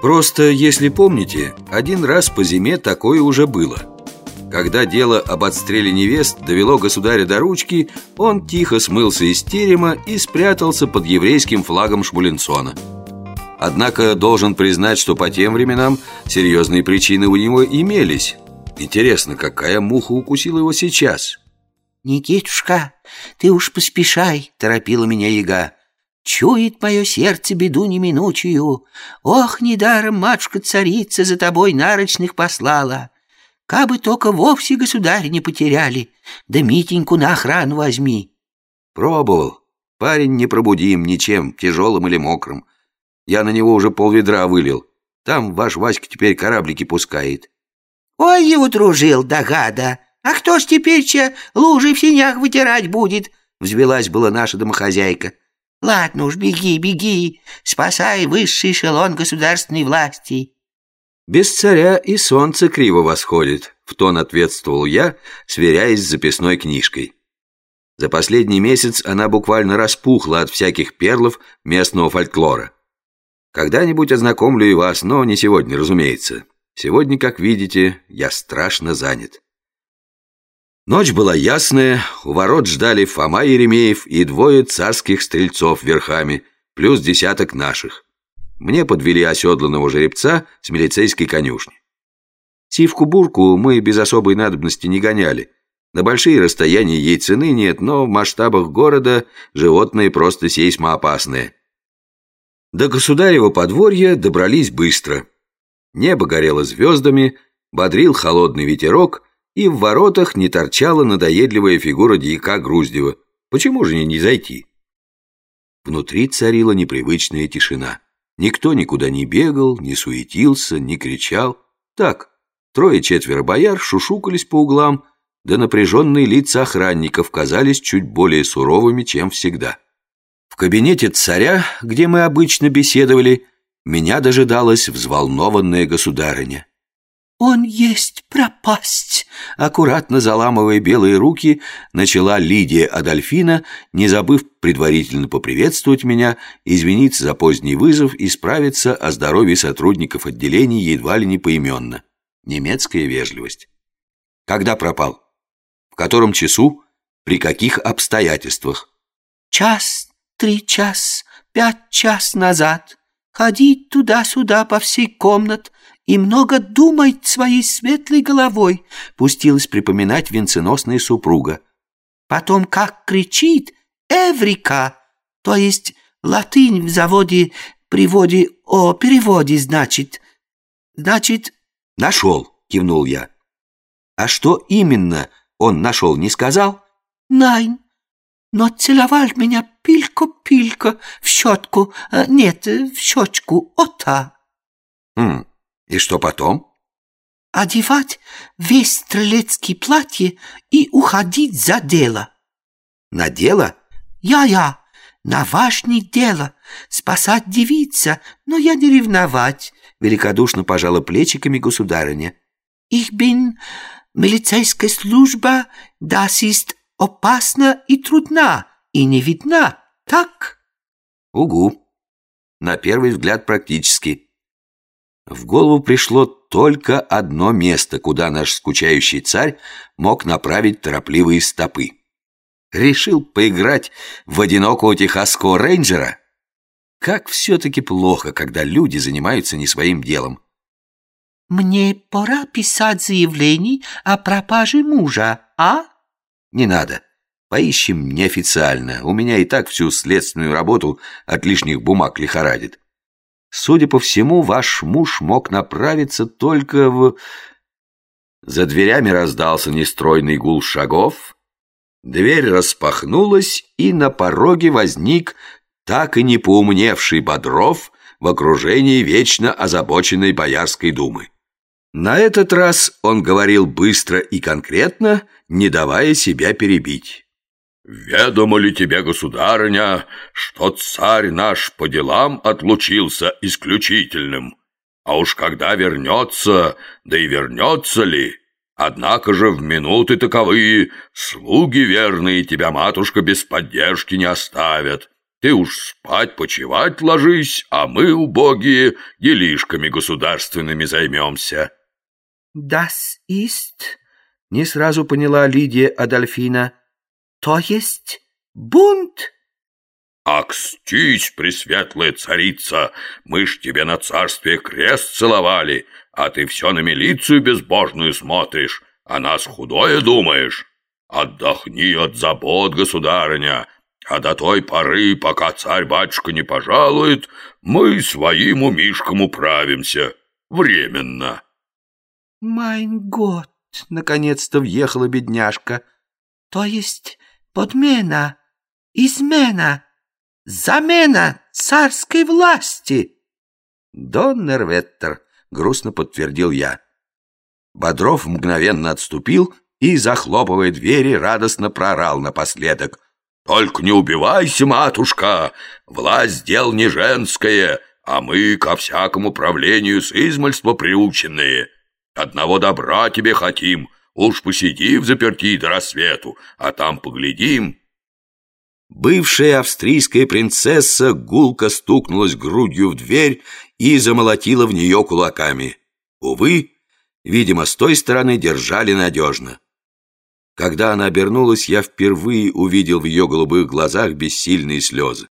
Просто, если помните, один раз по зиме такое уже было Когда дело об отстреле невест довело государя до ручки Он тихо смылся из терема и спрятался под еврейским флагом Шмуленсона Однако должен признать, что по тем временам серьезные причины у него имелись Интересно, какая муха укусила его сейчас? «Никитушка, ты уж поспешай», — торопила меня яга. Чует мое сердце беду неминучую. Ох, недаром матушка-царица за тобой нарочных послала. Кабы только вовсе государь не потеряли, да Митеньку на охрану возьми. Пробовал. Парень не пробудим ничем, тяжелым или мокрым. Я на него уже полведра вылил. Там ваш Васька теперь кораблики пускает. Ой, его дружил, да гада. А кто ж теперь че лужи в синях вытирать будет? Взвелась была наша домохозяйка. Ладно уж, беги, беги, спасай высший эшелон государственной власти. Без царя и солнце криво восходит, в тон ответствовал я, сверяясь с записной книжкой. За последний месяц она буквально распухла от всяких перлов местного фольклора. Когда-нибудь ознакомлю и вас, но не сегодня, разумеется. Сегодня, как видите, я страшно занят. Ночь была ясная, у ворот ждали Фома Еремеев и двое царских стрельцов верхами, плюс десяток наших. Мне подвели оседланного жеребца с милицейской конюшни. Сивку-бурку мы без особой надобности не гоняли. На большие расстояния ей цены нет, но в масштабах города животные просто сейсмоопасные. До государева подворья добрались быстро. Небо горело звездами, бодрил холодный ветерок — и в воротах не торчала надоедливая фигура дьяка Груздева. Почему же не зайти? Внутри царила непривычная тишина. Никто никуда не бегал, не суетился, не кричал. Так, трое-четверо бояр шушукались по углам, да напряженные лица охранников казались чуть более суровыми, чем всегда. В кабинете царя, где мы обычно беседовали, меня дожидалась взволнованная государыня. «Он есть пропасть!» Аккуратно заламывая белые руки, начала Лидия Адольфина, не забыв предварительно поприветствовать меня, извиниться за поздний вызов и справиться о здоровье сотрудников отделений едва ли не поименно. Немецкая вежливость. «Когда пропал? В котором часу? При каких обстоятельствах?» «Час, три час, пять час назад. Ходить туда-сюда по всей комнат, и много думать своей светлой головой», — пустилась припоминать венценосная супруга. «Потом как кричит «Эврика!» То есть латынь в заводе приводе о переводе, значит. Значит... «Нашел», — кивнул я. «А что именно он нашел, не сказал?» «Найн, но целовал меня пилько-пилько в щетку, э, нет, в щечку, ота». «Хм, и что потом? Одевать весь стрелецкий платье и уходить за дело. На дело? Я-я, на важное дело. Спасать девица, но я не ревновать, великодушно пожала плечиками государыня. Ich bin милицейская служба, das ist опасна и трудна, и не видна, так? Угу. На первый взгляд практически. В голову пришло только одно место, куда наш скучающий царь мог направить торопливые стопы. Решил поиграть в одинокого техасского рейнджера? Как все-таки плохо, когда люди занимаются не своим делом. «Мне пора писать заявление о пропаже мужа, а?» «Не надо. Поищем неофициально. У меня и так всю следственную работу от лишних бумаг лихорадит. Судя по всему, ваш муж мог направиться только в... За дверями раздался нестройный гул шагов. Дверь распахнулась, и на пороге возник так и не поумневший Бодров в окружении вечно озабоченной Боярской думы. На этот раз он говорил быстро и конкретно, не давая себя перебить. «Ведомо ли тебе, государыня, что царь наш по делам отлучился исключительным? А уж когда вернется, да и вернется ли, однако же в минуты таковые слуги верные тебя, матушка, без поддержки не оставят. Ты уж спать, почевать ложись, а мы, убогие, делишками государственными займемся». «Das ist...» — не сразу поняла Лидия Адольфина. «То есть бунт?» «Акстись, пресветлая царица, мы ж тебе на царстве крест целовали, а ты все на милицию безбожную смотришь, а нас худое думаешь. Отдохни от забот, государыня, а до той поры, пока царь-батюшка не пожалует, мы своим умишком управимся. Временно. Майн год, наконец-то въехала бедняжка. То есть подмена, измена, замена царской власти. Доннерветтер, грустно подтвердил я. Бодров мгновенно отступил и, захлопывая двери, радостно проорал напоследок — только не убивайся, матушка, власть дел не женская, а мы ко всякому правлению с измальства приученные. Одного добра тебе хотим, уж посиди в заперти до рассвету, а там поглядим». Бывшая австрийская принцесса гулко стукнулась грудью в дверь и замолотила в нее кулаками. Увы, видимо, с той стороны держали надежно. Когда она обернулась, я впервые увидел в ее голубых глазах бессильные слезы.